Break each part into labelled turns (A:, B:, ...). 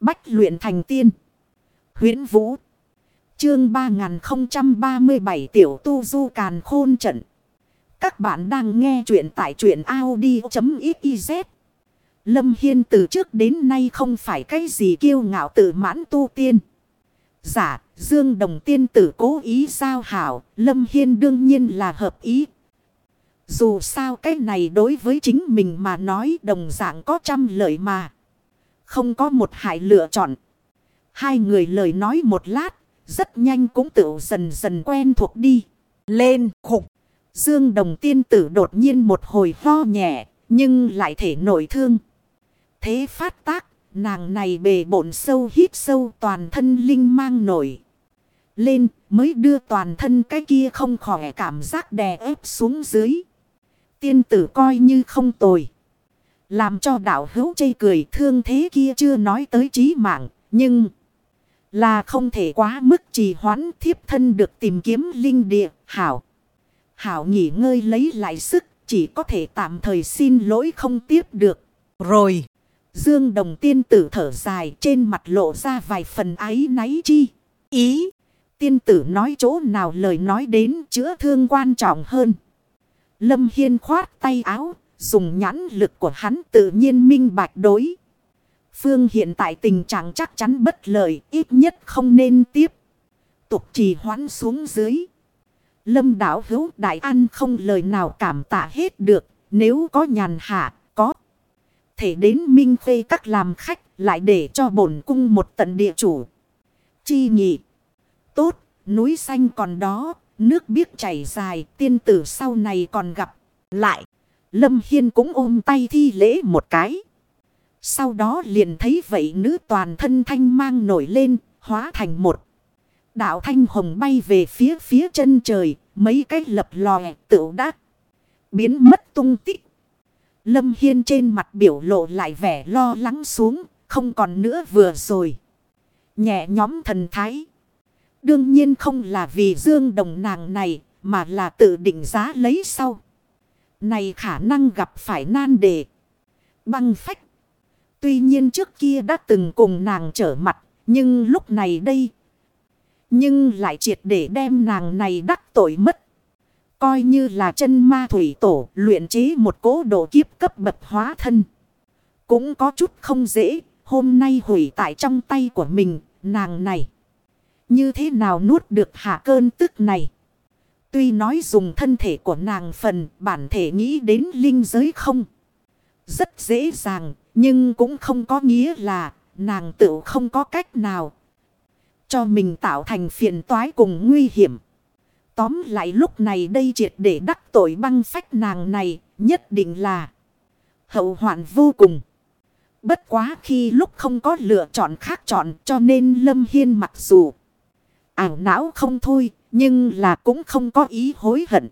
A: Bách luyện thành tiên. huyễn Vũ. Chương 3037 Tiểu Tu Du Càn Khôn Trận. Các bạn đang nghe truyện tại truyện Audi.xyz. Lâm Hiên từ trước đến nay không phải cái gì kiêu ngạo tự mãn tu tiên. Giả, Dương Đồng Tiên tử cố ý giao hảo, Lâm Hiên đương nhiên là hợp ý. Dù sao cái này đối với chính mình mà nói đồng dạng có trăm lợi mà. Không có một hại lựa chọn. Hai người lời nói một lát, rất nhanh cũng tự dần dần quen thuộc đi. Lên khục. Dương đồng tiên tử đột nhiên một hồi ho nhẹ, nhưng lại thể nổi thương. Thế phát tác, nàng này bề bộn sâu hít sâu toàn thân linh mang nổi. Lên mới đưa toàn thân cái kia không khỏi cảm giác đè ép xuống dưới. Tiên tử coi như không tồi. Làm cho đạo hữu chây cười thương thế kia chưa nói tới trí mạng. Nhưng là không thể quá mức trì hoãn thiếp thân được tìm kiếm linh địa. Hảo. Hảo nghỉ ngơi lấy lại sức. Chỉ có thể tạm thời xin lỗi không tiếp được. Rồi. Dương đồng tiên tử thở dài trên mặt lộ ra vài phần ái náy chi. Ý. Tiên tử nói chỗ nào lời nói đến chữa thương quan trọng hơn. Lâm Hiên khoát tay áo, dùng nhãn lực của hắn tự nhiên minh bạch đối. Phương hiện tại tình trạng chắc chắn bất lợi, ít nhất không nên tiếp. Tục trì hoãn xuống dưới. Lâm đảo hữu đại ăn không lời nào cảm tạ hết được, nếu có nhàn hạ, có. Thể đến minh phê các làm khách, lại để cho bổn cung một tận địa chủ. Chi nhị. Tốt, núi xanh còn đó, Nước biếc chảy dài, tiên tử sau này còn gặp. Lại, Lâm Hiên cũng ôm tay thi lễ một cái. Sau đó liền thấy vậy nữ toàn thân thanh mang nổi lên, hóa thành một. Đạo thanh hồng bay về phía phía chân trời, mấy cái lập lòe tựu đắc. Biến mất tung tích. Lâm Hiên trên mặt biểu lộ lại vẻ lo lắng xuống, không còn nữa vừa rồi. Nhẹ nhóm thần thái. Đương nhiên không là vì dương đồng nàng này mà là tự định giá lấy sau. Này khả năng gặp phải nan đề. Băng phách. Tuy nhiên trước kia đã từng cùng nàng trở mặt. Nhưng lúc này đây. Nhưng lại triệt để đem nàng này đắc tội mất. Coi như là chân ma thủy tổ luyện chế một cố độ kiếp cấp bậc hóa thân. Cũng có chút không dễ. Hôm nay hủy tại trong tay của mình. Nàng này. Như thế nào nuốt được hạ cơn tức này? Tuy nói dùng thân thể của nàng phần bản thể nghĩ đến linh giới không. Rất dễ dàng, nhưng cũng không có nghĩa là nàng tự không có cách nào. Cho mình tạo thành phiền toái cùng nguy hiểm. Tóm lại lúc này đây triệt để đắc tội băng phách nàng này nhất định là hậu hoạn vô cùng. Bất quá khi lúc không có lựa chọn khác chọn cho nên Lâm Hiên mặc dù ảo não không thôi, nhưng là cũng không có ý hối hận.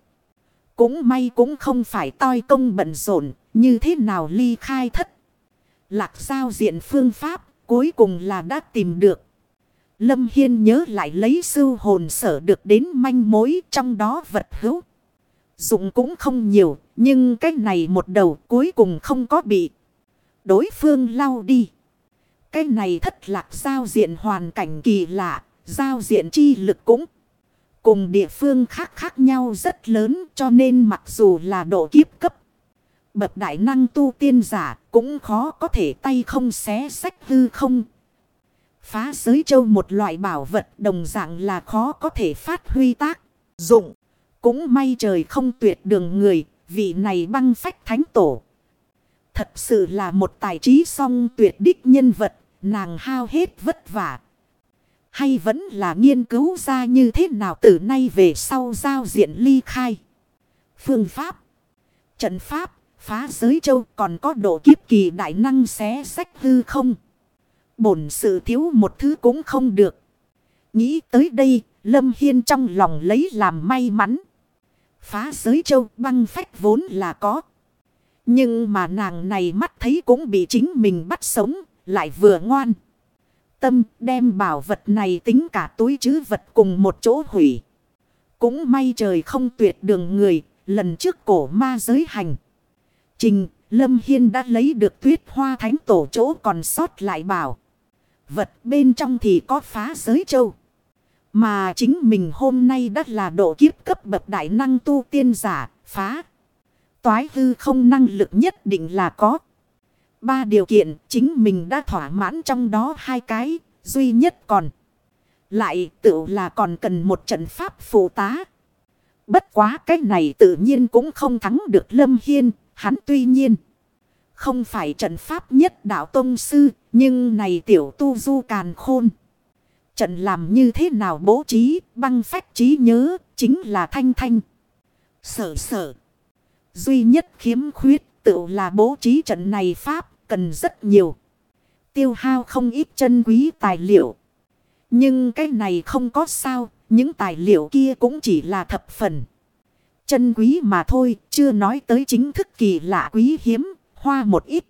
A: Cũng may cũng không phải toi công bận rộn, như thế nào ly khai thất. Lạc sao diện phương pháp, cuối cùng là đã tìm được. Lâm Hiên nhớ lại lấy sư hồn sở được đến manh mối trong đó vật hữu. Dụng cũng không nhiều, nhưng cái này một đầu cuối cùng không có bị. Đối phương lau đi. Cái này thất lạc giao diện hoàn cảnh kỳ lạ, Giao diện chi lực cũng cùng địa phương khác khác nhau rất lớn cho nên mặc dù là độ kiếp cấp. Bậc đại năng tu tiên giả cũng khó có thể tay không xé sách hư không. Phá giới châu một loại bảo vật đồng dạng là khó có thể phát huy tác, dụng. Cũng may trời không tuyệt đường người, vị này băng phách thánh tổ. Thật sự là một tài trí song tuyệt đích nhân vật, nàng hao hết vất vả, hay vẫn là nghiên cứu ra như thế nào từ nay về sau giao diện ly khai. Phương pháp. Trận pháp. Phá giới châu còn có độ kiếp kỳ đại năng xé sách hư không. Bổn sự thiếu một thứ cũng không được. Nghĩ tới đây. Lâm Hiên trong lòng lấy làm may mắn. Phá giới châu băng phách vốn là có. Nhưng mà nàng này mắt thấy cũng bị chính mình bắt sống. Lại vừa ngoan tâm đem bảo vật này tính cả túi chứ vật cùng một chỗ hủy. Cũng may trời không tuyệt đường người, lần trước cổ ma giới hành. Trình, Lâm Hiên đã lấy được tuyết hoa thánh tổ chỗ còn sót lại bảo. vật bên trong thì có phá giới châu. Mà chính mình hôm nay đã là độ kiếp cấp bậc đại năng tu tiên giả, phá. Toái hư không năng lực nhất định là có. Ba điều kiện chính mình đã thỏa mãn trong đó hai cái, duy nhất còn. Lại tự là còn cần một trận pháp phụ tá. Bất quá cái này tự nhiên cũng không thắng được Lâm Hiên, hắn tuy nhiên. Không phải trận pháp nhất đạo tông sư, nhưng này tiểu tu du càn khôn. Trận làm như thế nào bố trí, băng phách trí nhớ, chính là thanh thanh. Sở sở. Duy nhất khiếm khuyết tựu là bố trí trận này pháp, cần rất nhiều. Tiêu hao không ít chân quý tài liệu. Nhưng cái này không có sao, những tài liệu kia cũng chỉ là thập phần. Chân quý mà thôi, chưa nói tới chính thức kỳ lạ quý hiếm, hoa một ít.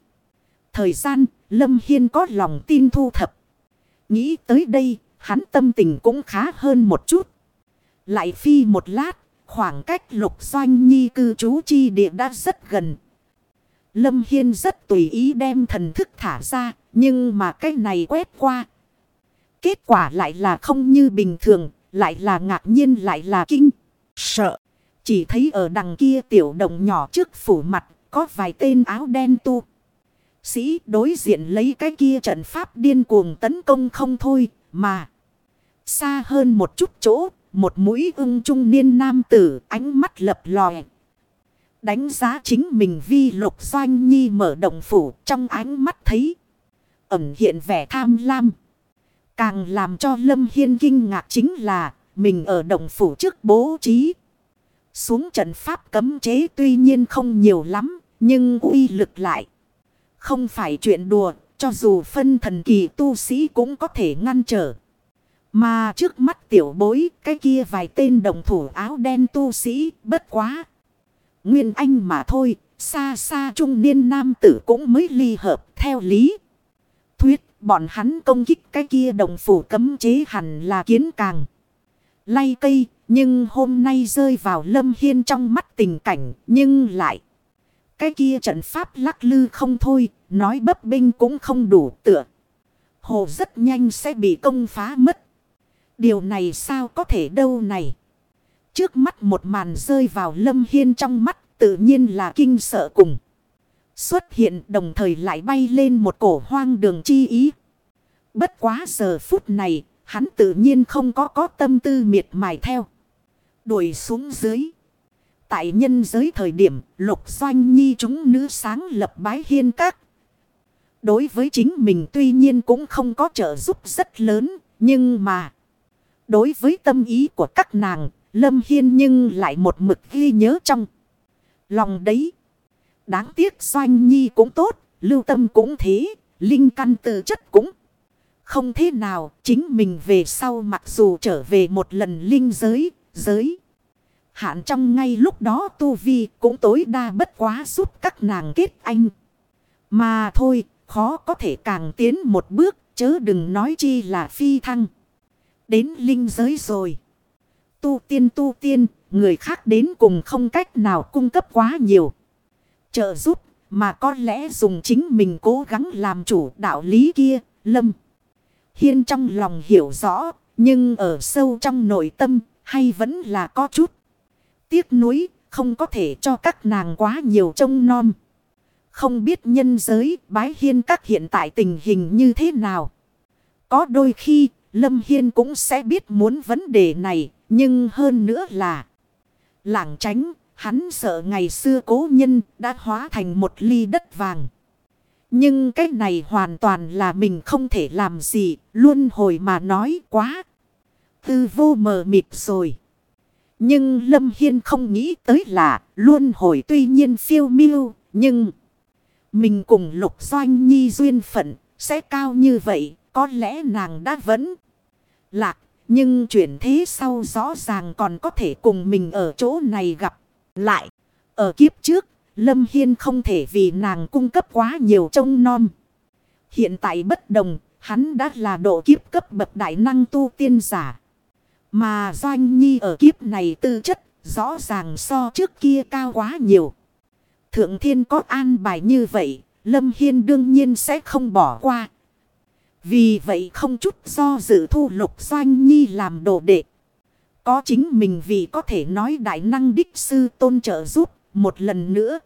A: Thời gian, Lâm Hiên có lòng tin thu thập. Nghĩ tới đây, hắn tâm tình cũng khá hơn một chút. Lại phi một lát, khoảng cách lục doanh nhi cư trú chi địa đã rất gần. Lâm Hiên rất tùy ý đem thần thức thả ra, nhưng mà cái này quét qua. Kết quả lại là không như bình thường, lại là ngạc nhiên lại là kinh, sợ. Chỉ thấy ở đằng kia tiểu đồng nhỏ trước phủ mặt, có vài tên áo đen tu. Sĩ đối diện lấy cái kia trận pháp điên cuồng tấn công không thôi, mà. Xa hơn một chút chỗ, một mũi ưng trung niên nam tử ánh mắt lập lòe. Đánh giá chính mình vi lục doanh nhi mở động phủ trong ánh mắt thấy. Ẩm hiện vẻ tham lam. Càng làm cho Lâm Hiên kinh ngạc chính là mình ở động phủ trước bố trí. Xuống trận pháp cấm chế tuy nhiên không nhiều lắm, nhưng uy lực lại. Không phải chuyện đùa, cho dù phân thần kỳ tu sĩ cũng có thể ngăn trở. Mà trước mắt tiểu bối, cái kia vài tên đồng thủ áo đen tu sĩ, bất quá. Nguyên anh mà thôi, xa xa trung niên nam tử cũng mới ly hợp theo lý. Thuyết, bọn hắn công kích cái kia đồng phủ cấm chế hẳn là kiến càng. Lay cây, nhưng hôm nay rơi vào lâm hiên trong mắt tình cảnh, nhưng lại. Cái kia trận pháp lắc lư không thôi, nói bấp binh cũng không đủ tựa. Hồ rất nhanh sẽ bị công phá mất. Điều này sao có thể đâu này. Trước mắt một màn rơi vào lâm hiên trong mắt tự nhiên là kinh sợ cùng. Xuất hiện đồng thời lại bay lên một cổ hoang đường chi ý. Bất quá giờ phút này, hắn tự nhiên không có có tâm tư miệt mài theo. Đuổi xuống dưới. Tại nhân giới thời điểm, lục doanh nhi chúng nữ sáng lập bái hiên các. Đối với chính mình tuy nhiên cũng không có trợ giúp rất lớn, nhưng mà... Đối với tâm ý của các nàng, Lâm Hiên nhưng lại một mực ghi nhớ trong. Lòng đấy. Đáng tiếc Doanh Nhi cũng tốt, lưu tâm cũng thế, linh căn tự chất cũng không thế nào. Chính mình về sau mặc dù trở về một lần linh giới, giới. Hạn trong ngay lúc đó Tu Vi cũng tối đa bất quá giúp các nàng kết anh. Mà thôi, khó có thể càng tiến một bước, chớ đừng nói chi là phi thăng. Đến linh giới rồi. Tu tiên tu tiên, người khác đến cùng không cách nào cung cấp quá nhiều. Trợ giúp, mà có lẽ dùng chính mình cố gắng làm chủ đạo lý kia, lâm. Hiên trong lòng hiểu rõ, nhưng ở sâu trong nội tâm, hay vẫn là có chút. Tiếc nuối, không có thể cho các nàng quá nhiều trông non. Không biết nhân giới, bái hiên các hiện tại tình hình như thế nào. Có đôi khi, Lâm Hiên cũng sẽ biết muốn vấn đề này, nhưng hơn nữa là lảng tránh, hắn sợ ngày xưa cố nhân đã hóa thành một ly đất vàng. Nhưng cái này hoàn toàn là mình không thể làm gì, luôn hồi mà nói quá. Tư vô mờ mịt rồi. Nhưng Lâm Hiên không nghĩ tới là luôn hồi tuy nhiên phiêu miêu, nhưng mình cùng lục doanh nhi duyên phận sẽ cao như vậy, có lẽ nàng đã vẫn lạc. Nhưng chuyển thế sau rõ ràng còn có thể cùng mình ở chỗ này gặp lại. Ở kiếp trước, Lâm Hiên không thể vì nàng cung cấp quá nhiều trông non. Hiện tại bất đồng, hắn đã là độ kiếp cấp bậc đại năng tu tiên giả. Mà Doanh Nhi ở kiếp này tư chất, rõ ràng so trước kia cao quá nhiều. Thượng thiên có an bài như vậy, Lâm Hiên đương nhiên sẽ không bỏ qua. Vì vậy không chút do dự thu lục doanh nhi làm đồ đệ. Có chính mình vì có thể nói đại năng đích sư tôn trợ giúp, một lần nữa.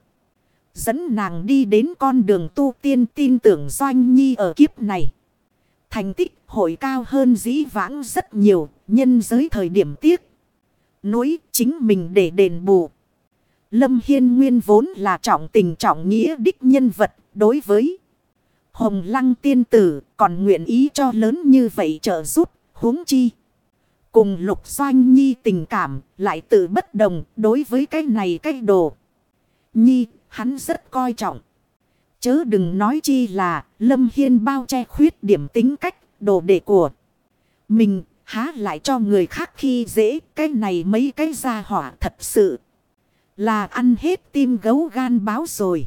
A: Dẫn nàng đi đến con đường tu tiên tin tưởng doanh nhi ở kiếp này. Thành tích hội cao hơn dĩ vãng rất nhiều, nhân giới thời điểm tiếc. Nối chính mình để đền bù. Lâm Hiên Nguyên vốn là trọng tình trọng nghĩa đích nhân vật đối với Hồng Lăng tiên tử còn nguyện ý cho lớn như vậy trợ giúp, huống chi. Cùng lục doanh nhi tình cảm lại tự bất đồng đối với cái này cái đồ. Nhi, hắn rất coi trọng. Chớ đừng nói chi là Lâm Hiên bao che khuyết điểm tính cách, đồ đệ của mình, há lại cho người khác khi dễ, cái này mấy cái gia hỏa thật sự là ăn hết tim gấu gan báo rồi.